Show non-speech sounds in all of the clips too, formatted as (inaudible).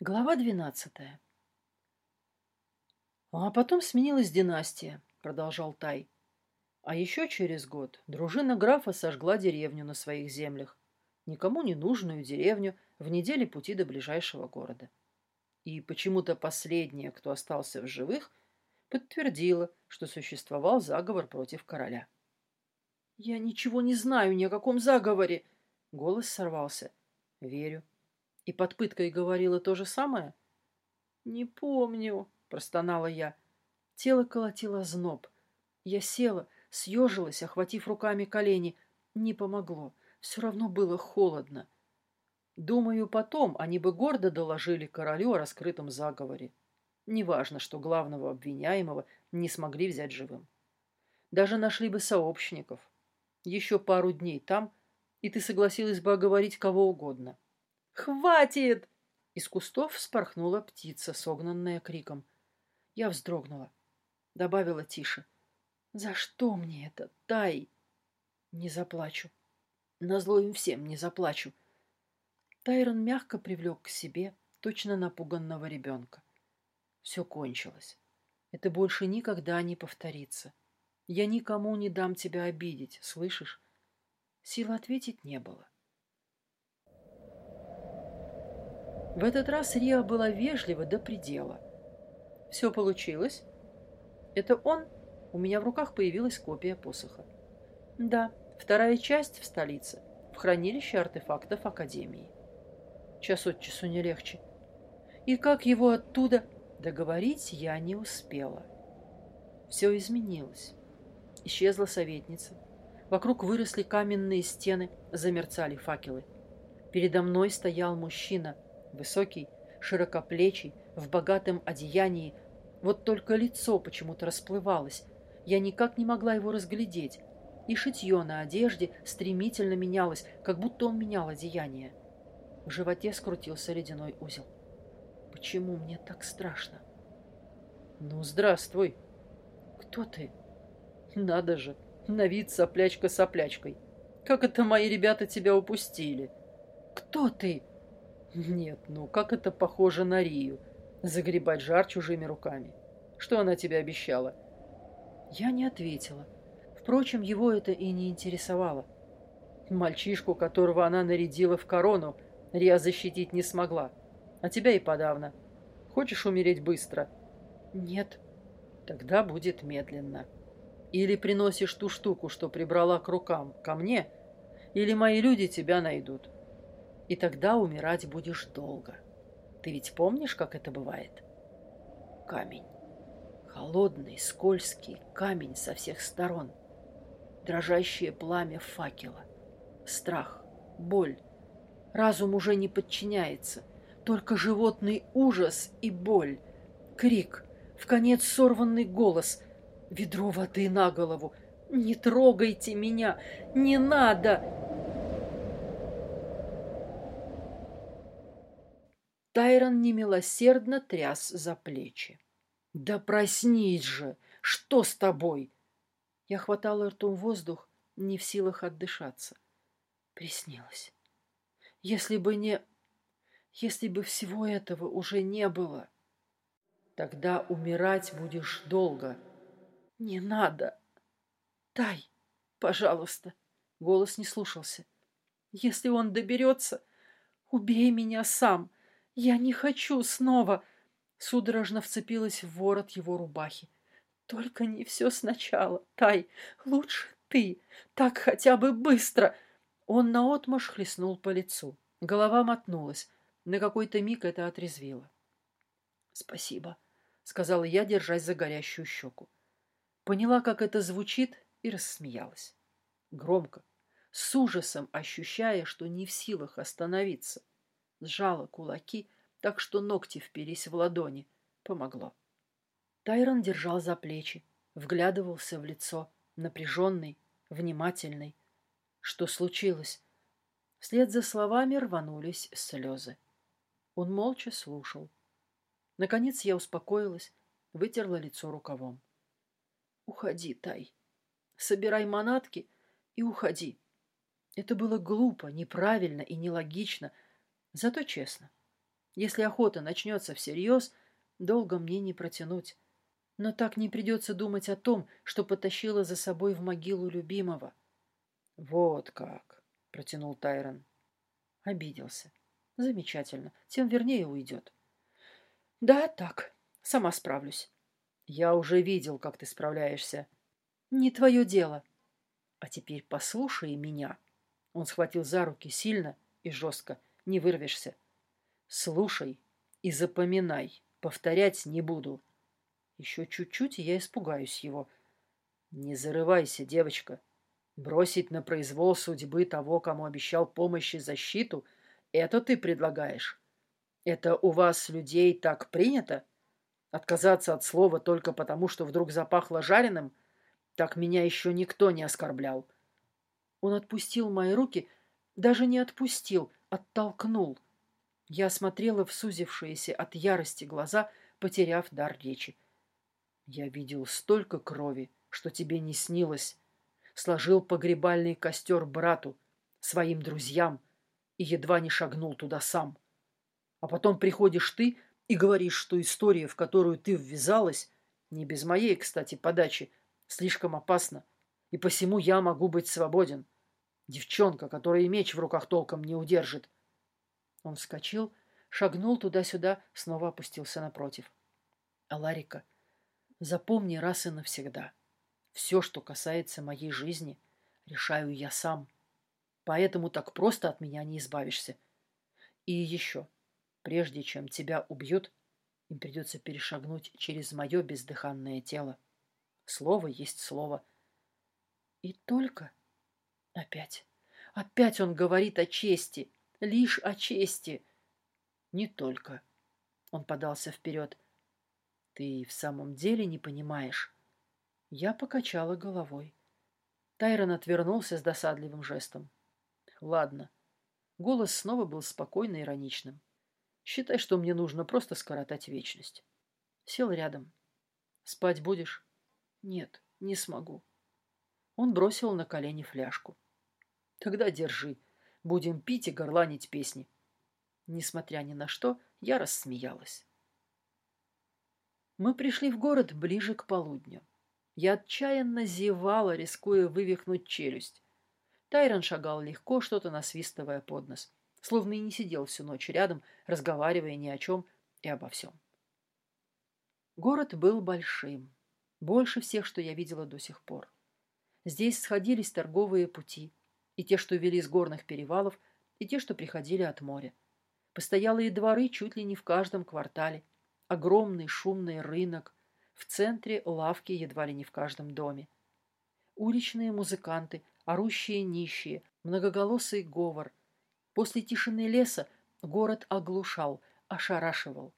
Глава двенадцатая. А потом сменилась династия, продолжал Тай. А еще через год дружина графа сожгла деревню на своих землях, никому не нужную деревню в неделе пути до ближайшего города. И почему-то последняя, кто остался в живых, подтвердила, что существовал заговор против короля. «Я ничего не знаю ни о каком заговоре!» Голос сорвался. «Верю. И под пыткой говорила то же самое? «Не помню», — простонала я. Тело колотило зноб. Я села, съежилась, охватив руками колени. Не помогло. Все равно было холодно. Думаю, потом они бы гордо доложили королю о раскрытом заговоре. Неважно, что главного обвиняемого не смогли взять живым. Даже нашли бы сообщников. Еще пару дней там, и ты согласилась бы оговорить кого угодно. «Хватит!» Из кустов вспорхнула птица, согнанная криком. Я вздрогнула. Добавила тише. «За что мне это, Тай?» «Не заплачу. Назло им всем не заплачу». Тайрон мягко привлек к себе точно напуганного ребенка. Все кончилось. Это больше никогда не повторится. Я никому не дам тебя обидеть, слышишь? Сил ответить не было. В этот раз Риа была вежлива до предела. Все получилось. Это он? У меня в руках появилась копия посоха. Да, вторая часть в столице, в хранилище артефактов Академии. Час от часу не легче. И как его оттуда договорить я не успела. Все изменилось. Исчезла советница. Вокруг выросли каменные стены, замерцали факелы. Передо мной стоял мужчина, Высокий, широкоплечий, в богатом одеянии. Вот только лицо почему-то расплывалось. Я никак не могла его разглядеть. И шитье на одежде стремительно менялось, как будто он менял одеяние. В животе скрутился ледяной узел. Почему мне так страшно? Ну, здравствуй. Кто ты? Надо же, на вид соплячка соплячкой. Как это мои ребята тебя упустили? Кто ты? Нет, ну как это похоже на Рию? Загребать жар чужими руками. Что она тебе обещала? Я не ответила. Впрочем, его это и не интересовало. Мальчишку, которого она нарядила в корону, Рия защитить не смогла. А тебя и подавно. Хочешь умереть быстро? Нет. Тогда будет медленно. Или приносишь ту штуку, что прибрала к рукам, ко мне, или мои люди тебя найдут. И тогда умирать будешь долго. Ты ведь помнишь, как это бывает? Камень. Холодный, скользкий камень со всех сторон. Дрожащее пламя факела. Страх, боль. Разум уже не подчиняется. Только животный ужас и боль. Крик. В конец сорванный голос. Ведро воды на голову. «Не трогайте меня! Не надо!» Тайрон немилосердно тряс за плечи. «Да проснись же! Что с тобой?» Я хватала ртом воздух, не в силах отдышаться. Приснилось. Если бы не... Если бы всего этого уже не было, тогда умирать будешь долго. Не надо. Тай, пожалуйста. Голос не слушался. Если он доберется, убей меня сам. «Я не хочу снова!» Судорожно вцепилась в ворот его рубахи. «Только не все сначала, Тай. Лучше ты. Так хотя бы быстро!» Он наотмашь хлестнул по лицу. Голова мотнулась. На какой-то миг это отрезвило. «Спасибо», — сказала я, держась за горящую щеку. Поняла, как это звучит, и рассмеялась. Громко, с ужасом ощущая, что не в силах остановиться — сжала кулаки, так что ногти впились в ладони. Помогло. Тайрон держал за плечи, вглядывался в лицо, напряженный, внимательный. Что случилось? Вслед за словами рванулись слезы. Он молча слушал. Наконец я успокоилась, вытерла лицо рукавом. «Уходи, Тай. Собирай манатки и уходи». Это было глупо, неправильно и нелогично — Зато честно. Если охота начнется всерьез, долго мне не протянуть. Но так не придется думать о том, что потащила за собой в могилу любимого. — Вот как, — протянул Тайрон. Обиделся. Замечательно. Тем вернее уйдет. — Да, так. Сама справлюсь. — Я уже видел, как ты справляешься. — Не твое дело. — А теперь послушай меня. Он схватил за руки сильно и жестко. Не вырвешься. — Слушай и запоминай. Повторять не буду. — еще чуть-чуть, и я испугаюсь его. Не зарывайся, девочка. Бросить на произвол судьбы того, кому обещал помощь и защиту, это ты предлагаешь. Это у вас, людей, так принято? Отказаться от слова только потому, что вдруг запахло жареным? Так меня еще никто не оскорблял. Он отпустил мои руки, даже не отпустил, оттолкнул. Я смотрела в сузившиеся от ярости глаза, потеряв дар речи. Я видел столько крови, что тебе не снилось. Сложил погребальный костер брату, своим друзьям, и едва не шагнул туда сам. А потом приходишь ты и говоришь, что история, в которую ты ввязалась, не без моей, кстати, подачи, слишком опасна, и посему я могу быть свободен. Девчонка, которая меч в руках толком не удержит. Он вскочил, шагнул туда-сюда, снова опустился напротив. А Ларика Запомни раз и навсегда. Все, что касается моей жизни, решаю я сам. Поэтому так просто от меня не избавишься. И еще, прежде чем тебя убьют, им придется перешагнуть через мое бездыханное тело. Слово есть слово. И только... Опять. Опять он говорит о чести. Лишь о чести. Не только. Он подался вперед. Ты в самом деле не понимаешь? Я покачала головой. Тайрон отвернулся с досадливым жестом. Ладно. Голос снова был спокойно ироничным. Считай, что мне нужно просто скоротать вечность. Сел рядом. Спать будешь? Нет, не смогу. Он бросил на колени фляжку. Тогда держи. Будем пить и горланить песни. Несмотря ни на что, я рассмеялась. Мы пришли в город ближе к полудню. Я отчаянно зевала, рискуя вывихнуть челюсть. Тайрон шагал легко, что-то насвистывая под нос, словно и не сидел всю ночь рядом, разговаривая ни о чем и обо всем. Город был большим, больше всех, что я видела до сих пор. Здесь сходились торговые пути, и те, что вели с горных перевалов, и те, что приходили от моря. Постоялые дворы чуть ли не в каждом квартале – огромный шумный рынок, в центре лавки едва ли не в каждом доме. Уличные музыканты, орущие нищие, многоголосый говор. После тишины леса город оглушал, ошарашивал.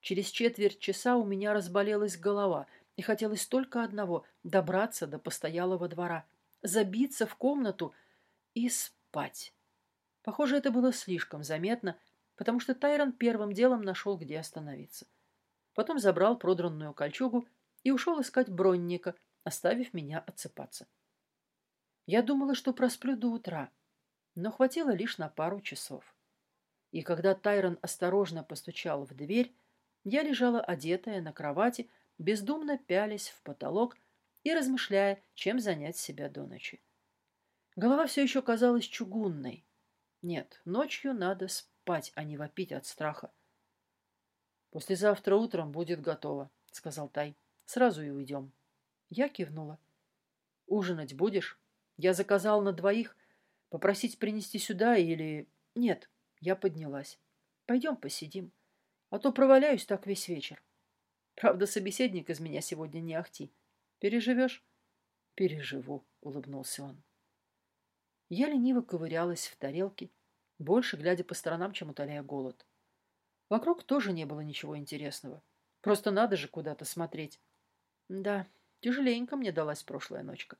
Через четверть часа у меня разболелась голова, и хотелось только одного — добраться до постоялого двора, забиться в комнату и спать. Похоже, это было слишком заметно, потому что Тайрон первым делом нашел, где остановиться потом забрал продранную кольчугу и ушел искать бронника, оставив меня отсыпаться. Я думала, что просплю до утра, но хватило лишь на пару часов. И когда Тайрон осторожно постучал в дверь, я лежала одетая на кровати, бездумно пялясь в потолок и размышляя, чем занять себя до ночи. Голова все еще казалась чугунной. Нет, ночью надо спать, а не вопить от страха. «Послезавтра утром будет готово», — сказал Тай. «Сразу и уйдем». Я кивнула. «Ужинать будешь? Я заказал на двоих. Попросить принести сюда или...» «Нет». Я поднялась. «Пойдем посидим. А то проваляюсь так весь вечер. Правда, собеседник из меня сегодня не ахти. Переживешь?» «Переживу», — улыбнулся он. Я лениво ковырялась в тарелке, больше глядя по сторонам, чем утоляя голод. Вокруг тоже не было ничего интересного. Просто надо же куда-то смотреть. Да, тяжеленько мне далась прошлая ночка.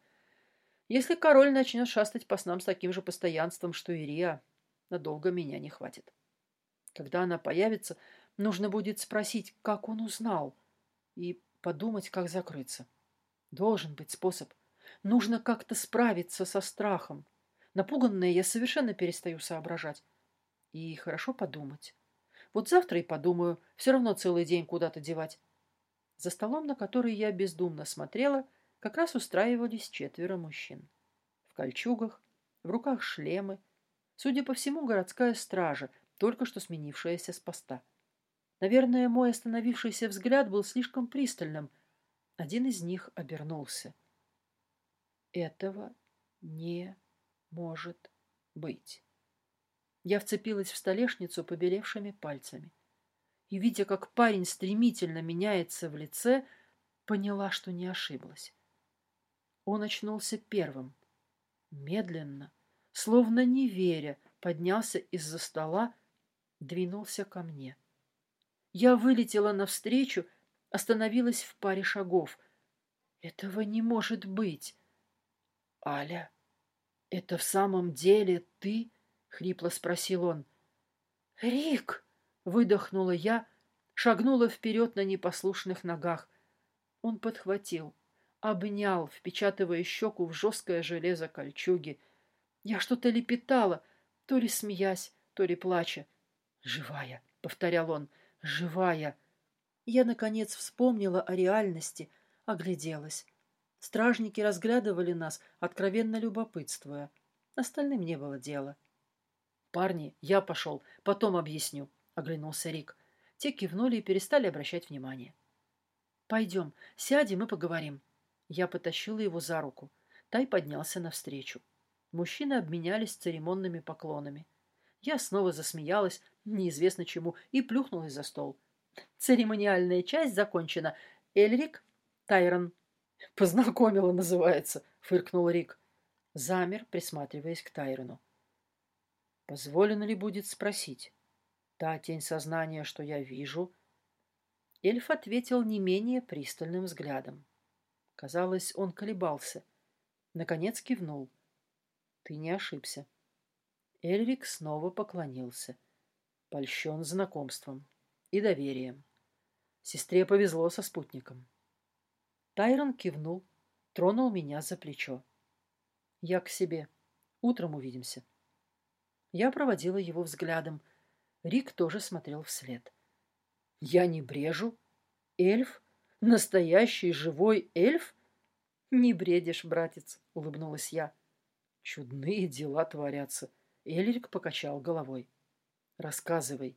Если король начнет шастать по снам с таким же постоянством, что и Риа, надолго меня не хватит. Когда она появится, нужно будет спросить, как он узнал, и подумать, как закрыться. Должен быть способ. Нужно как-то справиться со страхом. Напуганная я совершенно перестаю соображать. И хорошо подумать. Вот завтра и подумаю. Все равно целый день куда-то девать. За столом, на который я бездумно смотрела, как раз устраивались четверо мужчин. В кольчугах, в руках шлемы. Судя по всему, городская стража, только что сменившаяся с поста. Наверное, мой остановившийся взгляд был слишком пристальным. Один из них обернулся. Этого не может быть. Я вцепилась в столешницу побелевшими пальцами. И, видя, как парень стремительно меняется в лице, поняла, что не ошиблась. Он очнулся первым. Медленно, словно не веря, поднялся из-за стола, двинулся ко мне. Я вылетела навстречу, остановилась в паре шагов. Этого не может быть. Аля, это в самом деле ты? — хрипло спросил он. «Рик!» — выдохнула я, шагнула вперед на непослушных ногах. Он подхватил, обнял, впечатывая щеку в жесткое железо кольчуги. Я что-то лепетала, то ли смеясь, то ли плача. «Живая!» — повторял он. «Живая!» Я, наконец, вспомнила о реальности, огляделась. Стражники разглядывали нас, откровенно любопытствуя. Остальным не было дела. «Парни, я пошел, потом объясню», — оглянулся Рик. Те кивнули и перестали обращать внимание. «Пойдем, сядем и поговорим». Я потащила его за руку. Тай поднялся навстречу. Мужчины обменялись церемонными поклонами. Я снова засмеялась, неизвестно чему, и плюхнулась за стол. Церемониальная часть закончена. Эльрик, Тайрон. (laughs) «Познакомила, называется», — фыркнул Рик. Замер, присматриваясь к Тайрону. Позволено ли будет спросить? Та тень сознания, что я вижу? Эльф ответил не менее пристальным взглядом. Казалось, он колебался. Наконец кивнул. Ты не ошибся. Эльрик снова поклонился. Польщен знакомством и доверием. Сестре повезло со спутником. Тайрон кивнул, тронул меня за плечо. Я к себе. Утром увидимся. Я проводила его взглядом. Рик тоже смотрел вслед. «Я не брежу? Эльф? Настоящий живой эльф?» «Не бредишь, братец», — улыбнулась я. «Чудные дела творятся», — Эльрик покачал головой. «Рассказывай».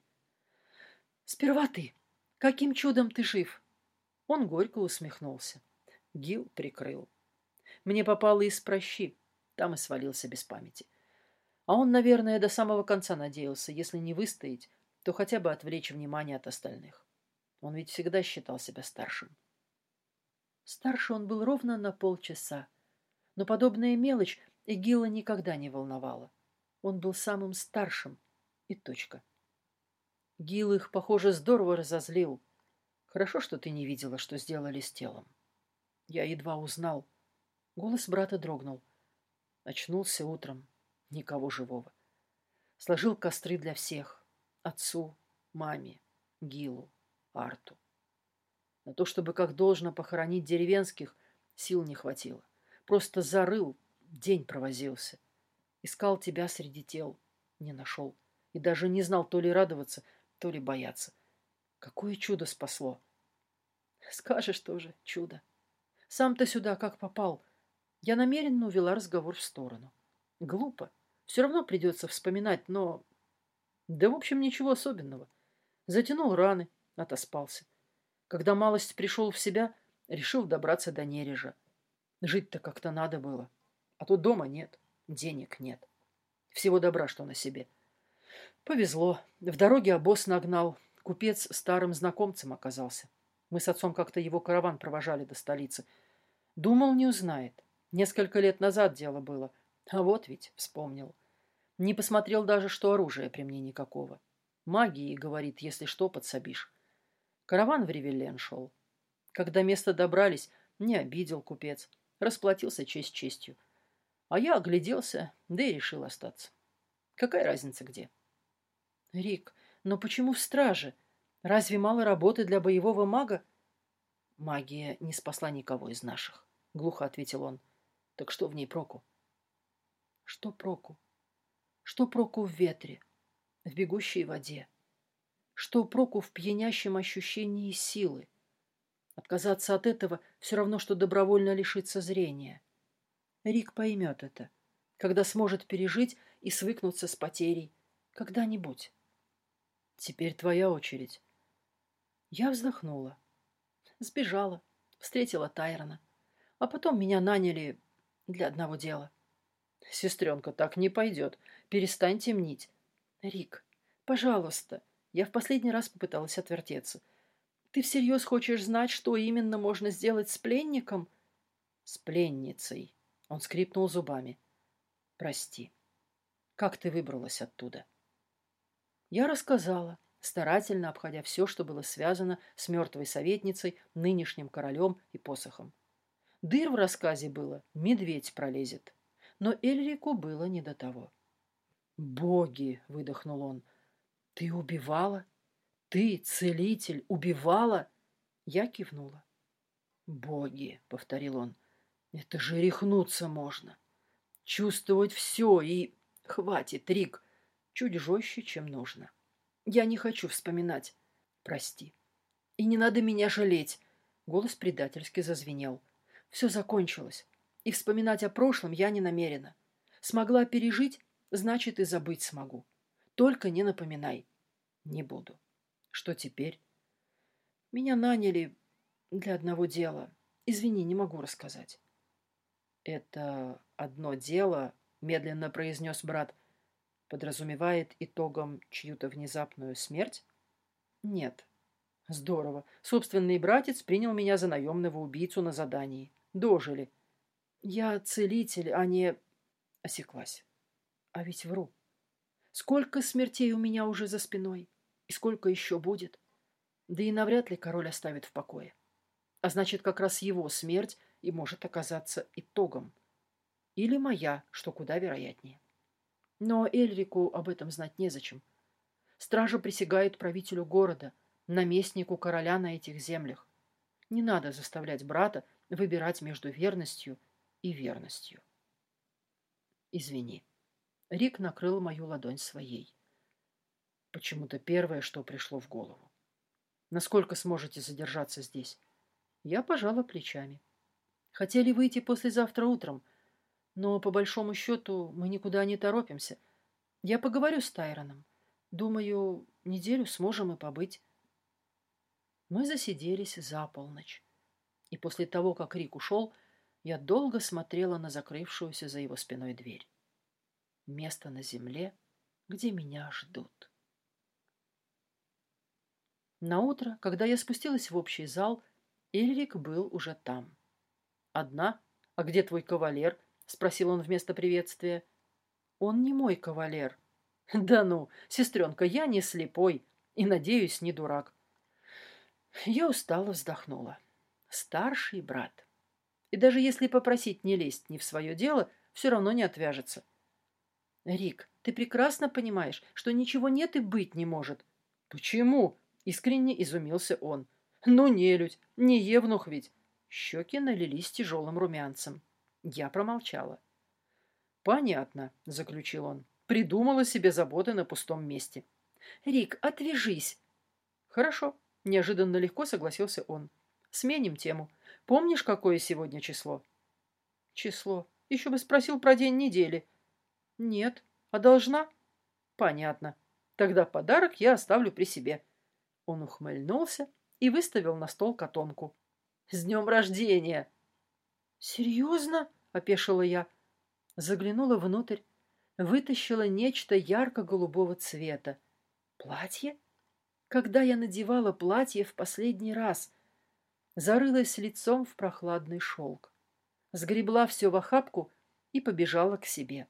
«Сперва ты. Каким чудом ты жив?» Он горько усмехнулся. Гил прикрыл. Мне попало из прощи. Там и свалился без памяти. А он, наверное, до самого конца надеялся, если не выстоять, то хотя бы отвлечь внимание от остальных. Он ведь всегда считал себя старшим. Старше он был ровно на полчаса. Но подобная мелочь Эгила никогда не волновала. Он был самым старшим. И точка. Гил их, похоже, здорово разозлил. Хорошо, что ты не видела, что сделали с телом. Я едва узнал. Голос брата дрогнул. Очнулся утром. Никого живого. Сложил костры для всех. Отцу, маме, Гилу, Арту. На то, чтобы как должно похоронить деревенских, сил не хватило. Просто зарыл, день провозился. Искал тебя среди тел, не нашел. И даже не знал то ли радоваться, то ли бояться. Какое чудо спасло. (laughs) Скажешь тоже, чудо. Сам-то сюда как попал. Я намеренно увела разговор в сторону. Глупо. Все равно придется вспоминать, но... Да, в общем, ничего особенного. Затянул раны, отоспался. Когда малость пришел в себя, решил добраться до Нережа. Жить-то как-то надо было. А тут дома нет, денег нет. Всего добра, что на себе. Повезло. В дороге обоз нагнал. Купец старым знакомцем оказался. Мы с отцом как-то его караван провожали до столицы. Думал, не узнает. Несколько лет назад дело было — а вот ведь вспомнил. Не посмотрел даже, что оружия при мне никакого. Магии, говорит, если что, подсобишь. Караван в Ревелен шел. Когда место добрались, не обидел купец. Расплатился честь честью. А я огляделся, да и решил остаться. Какая разница где? Рик, но почему в страже? Разве мало работы для боевого мага? Магия не спасла никого из наших, глухо ответил он. Так что в ней проку? Что проку? Что проку в ветре, в бегущей воде? Что проку в пьянящем ощущении силы? Отказаться от этого все равно, что добровольно лишиться зрения. Рик поймет это, когда сможет пережить и свыкнуться с потерей. Когда-нибудь. Теперь твоя очередь. Я вздохнула. Сбежала, встретила Тайрона. А потом меня наняли для одного дела. Сестренка, так не пойдет. Перестань темнить. Рик, пожалуйста. Я в последний раз попыталась отвертеться. Ты всерьез хочешь знать, что именно можно сделать с пленником? С пленницей. Он скрипнул зубами. Прости. Как ты выбралась оттуда? Я рассказала, старательно обходя все, что было связано с мертвой советницей, нынешним королем и посохом. Дыр в рассказе было, медведь пролезет. Но Эльрику было не до того. «Боги!» — выдохнул он. «Ты убивала? Ты, целитель, убивала?» Я кивнула. «Боги!» — повторил он. «Это же рехнуться можно. Чувствовать все и...» «Хватит, Рик!» Чуть жестче, чем нужно. «Я не хочу вспоминать. Прости. И не надо меня жалеть!» Голос предательски зазвенел. «Все закончилось. И вспоминать о прошлом я не намерена. Смогла пережить, значит и забыть смогу. Только не напоминай. Не буду. Что теперь? Меня наняли для одного дела. Извини, не могу рассказать. Это одно дело, медленно произнес брат, подразумевает итогом чью-то внезапную смерть? Нет. Здорово. Собственный братец принял меня за наемного убийцу на задании. Дожили. Я целитель, а не... Осеклась. А ведь вру. Сколько смертей у меня уже за спиной? И сколько еще будет? Да и навряд ли король оставит в покое. А значит, как раз его смерть и может оказаться итогом. Или моя, что куда вероятнее. Но Эльрику об этом знать незачем. Стража присягает правителю города, наместнику короля на этих землях. Не надо заставлять брата выбирать между верностью и верностью. Извини. Рик накрыл мою ладонь своей. Почему-то первое, что пришло в голову. Насколько сможете задержаться здесь? Я пожала плечами. Хотели выйти послезавтра утром, но, по большому счету, мы никуда не торопимся. Я поговорю с Тайроном. Думаю, неделю сможем и побыть. Мы засиделись за полночь. И после того, как Рик ушел, я долго смотрела на закрывшуюся за его спиной дверь. Место на земле, где меня ждут. На утро, когда я спустилась в общий зал, Эльрик был уже там. «Одна? А где твой кавалер?» — спросил он вместо приветствия. «Он не мой кавалер». «Да ну, сестренка, я не слепой и, надеюсь, не дурак». Я устало вздохнула. Старший брат. И даже если попросить не лезть не в свое дело, все равно не отвяжется. Рик, ты прекрасно понимаешь, что ничего нет и быть не может. Почему? Искренне изумился он. Ну, нелюдь, не евнух ведь. Щеки налились тяжелым румянцем. Я промолчала. «Понятно», — заключил он. «Придумала себе заботы на пустом месте». «Рик, отвяжись!» «Хорошо», — неожиданно легко согласился он. «Сменим тему. Помнишь, какое сегодня число? Число. Еще бы спросил про день недели. Нет. А должна? Понятно. Тогда подарок я оставлю при себе. Он ухмыльнулся и выставил на стол котомку. С днем рождения! Серьезно? Опешила я. Заглянула внутрь. Вытащила нечто ярко-голубого цвета. Платье? Когда я надевала платье в последний раз? зарылась лицом в прохладный шелк. Сгребла все в охапку и побежала к себе.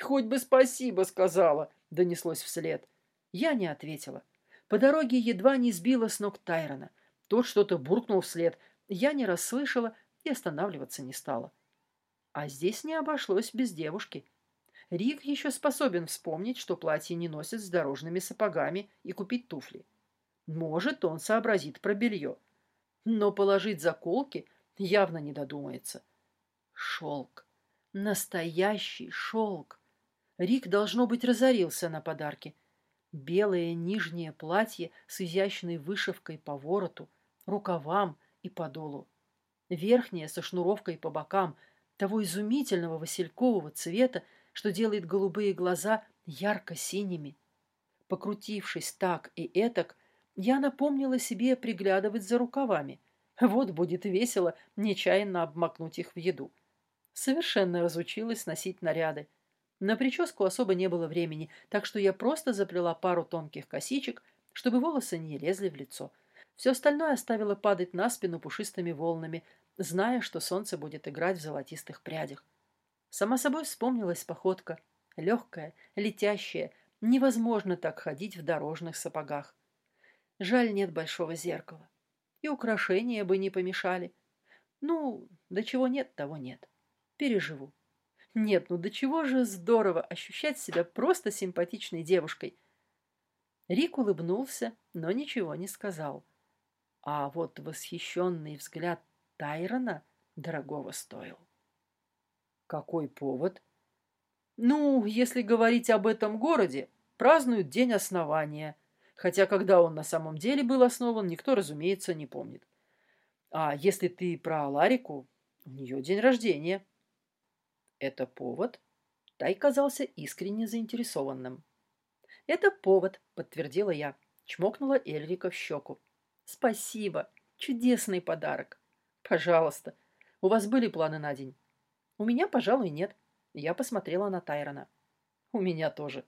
«Хоть бы спасибо сказала!» — донеслось вслед. Я не ответила. По дороге едва не сбила с ног Тайрона. Тот что-то буркнул вслед. Я не расслышала и останавливаться не стала. А здесь не обошлось без девушки. Рик еще способен вспомнить, что платье не носят с дорожными сапогами и купить туфли. Может, он сообразит про белье но положить заколки явно не додумается. Шелк. Настоящий шелк. Рик, должно быть, разорился на подарки. Белое нижнее платье с изящной вышивкой по вороту, рукавам и подолу. Верхнее со шнуровкой по бокам, того изумительного василькового цвета, что делает голубые глаза ярко-синими. Покрутившись так и этак, я напомнила себе приглядывать за рукавами. Вот будет весело нечаянно обмакнуть их в еду. Совершенно разучилась носить наряды. На прическу особо не было времени, так что я просто заплела пару тонких косичек, чтобы волосы не лезли в лицо. Все остальное оставила падать на спину пушистыми волнами, зная, что солнце будет играть в золотистых прядях. Сама собой вспомнилась походка. Легкая, летящая. Невозможно так ходить в дорожных сапогах. Жаль, нет большого зеркала. И украшения бы не помешали. Ну, до чего нет, того нет. Переживу. Нет, ну до чего же здорово ощущать себя просто симпатичной девушкой. Рик улыбнулся, но ничего не сказал. А вот восхищенный взгляд Тайрона дорогого стоил. Какой повод? Ну, если говорить об этом городе, празднуют день основания. Хотя когда он на самом деле был основан, никто, разумеется, не помнит. А если ты про Ларику, у нее день рождения. Это повод? Тай казался искренне заинтересованным. «Это повод», — подтвердила я. Чмокнула Эльрика в щеку. «Спасибо. Чудесный подарок. Пожалуйста. У вас были планы на день?» «У меня, пожалуй, нет». Я посмотрела на Тайрона. «У меня тоже».